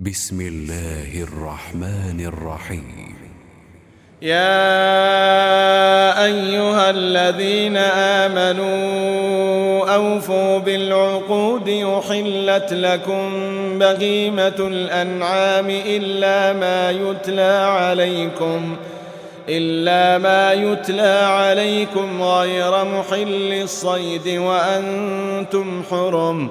بسم الله الرحمن الرحيم يا أيها الذين آمنوا أوفوا بالعقود يحلت لكم بغيمه الأنعام إلا ما يتلى عليكم إلا ما يتلى عليكم غير محل الصيد وأنتم حرم.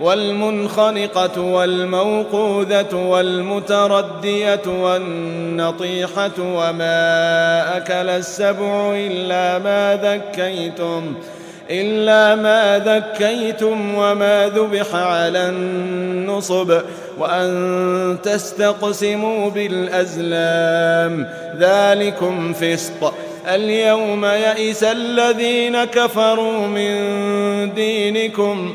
والمنخنقة والموقوذة والمتردية والنطيحة وما أكل السبع إلا ما ذكيتم إلا ما ذكيتم وما ذبح على النصب وأن تستقسموا بالأزلام. ذلكم فسق. اليوم يئس الذين كفروا من دينكم.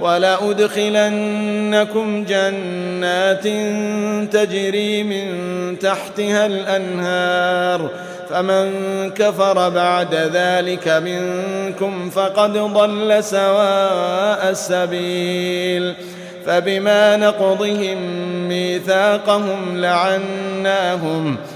ولأدخلنكم جنات تجري من تحتها الأنهار فمن كفر بعد ذلك منكم فقد ضل سواء السبيل فبما نقضهم ميثاقهم لعناهم ۖ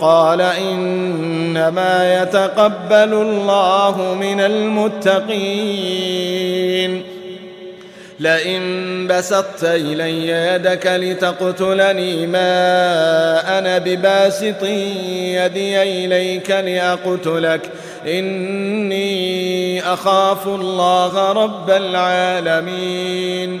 قال إنما يتقبل الله من المتقين. لئن بسطت إلي يدك لتقتلني ما أنا بباسط يدي إليك لأقتلك. إني أخاف الله رب العالمين.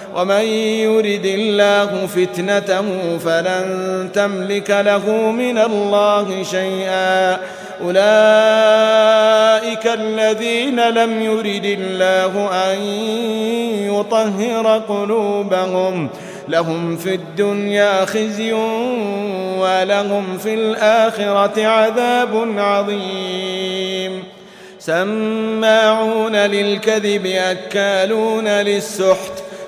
ومن يرد الله فتنته فلن تملك له من الله شيئا. أولئك الذين لم يرد الله أن يطهر قلوبهم. لهم في الدنيا خزي ولهم في الآخرة عذاب عظيم. سماعون للكذب أكالون للسحت.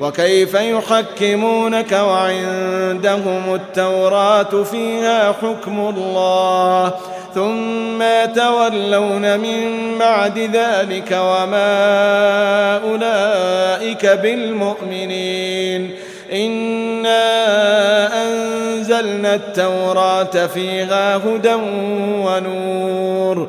وكيف يحكمونك وعندهم التوراة فيها حكم الله ثم تولون من بعد ذلك وما أولئك بالمؤمنين إنا أنزلنا التوراة فيها هدى ونور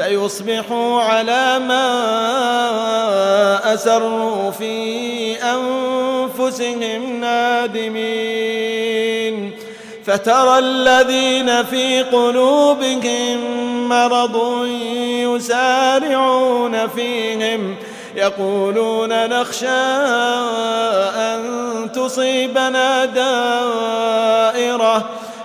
فيصبحوا على ما أسروا في أنفسهم نادمين فترى الذين في قلوبهم مرض يسارعون فيهم يقولون نخشى أن تصيبنا دائرة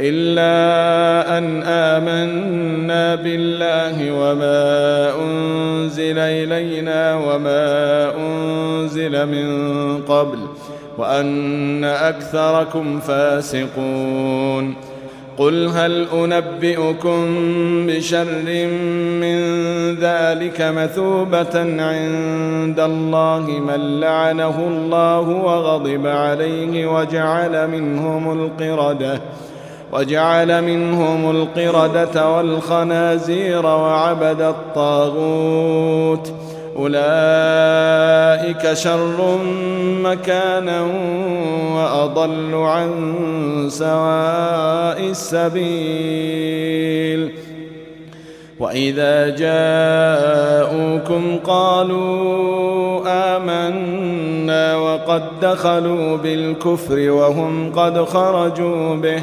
إلا أن آمنا بالله وما أنزل إلينا وما أنزل من قبل وأن أكثركم فاسقون قل هل أنبئكم بشر من ذلك مثوبة عند الله من لعنه الله وغضب عليه وجعل منهم القردة وجعل منهم القردة والخنازير وعبد الطاغوت. أولئك شر مكانا وأضل عن سواء السبيل. وإذا جاءوكم قالوا آمنا وقد دخلوا بالكفر وهم قد خرجوا به ۖ.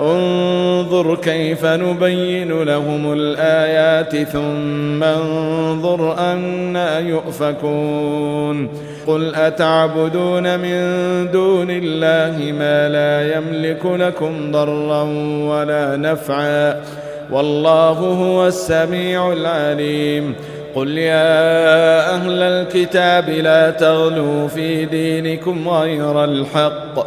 انظر كيف نبين لهم الآيات ثم انظر أنا يؤفكون قل أتعبدون من دون الله ما لا يملك لكم ضرا ولا نفعا والله هو السميع العليم قل يا أهل الكتاب لا تغلوا في دينكم غير الحق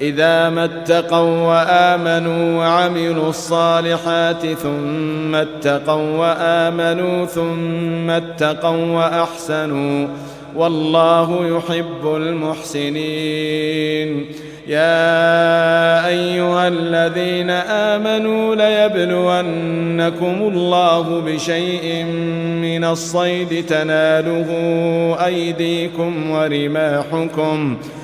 إذا ما اتقوا وآمنوا وعملوا الصالحات ثم اتقوا وآمنوا ثم اتقوا وأحسنوا والله يحب المحسنين. يا أيها الذين آمنوا ليبلونكم الله بشيء من الصيد تناله أيديكم ورماحكم ۖ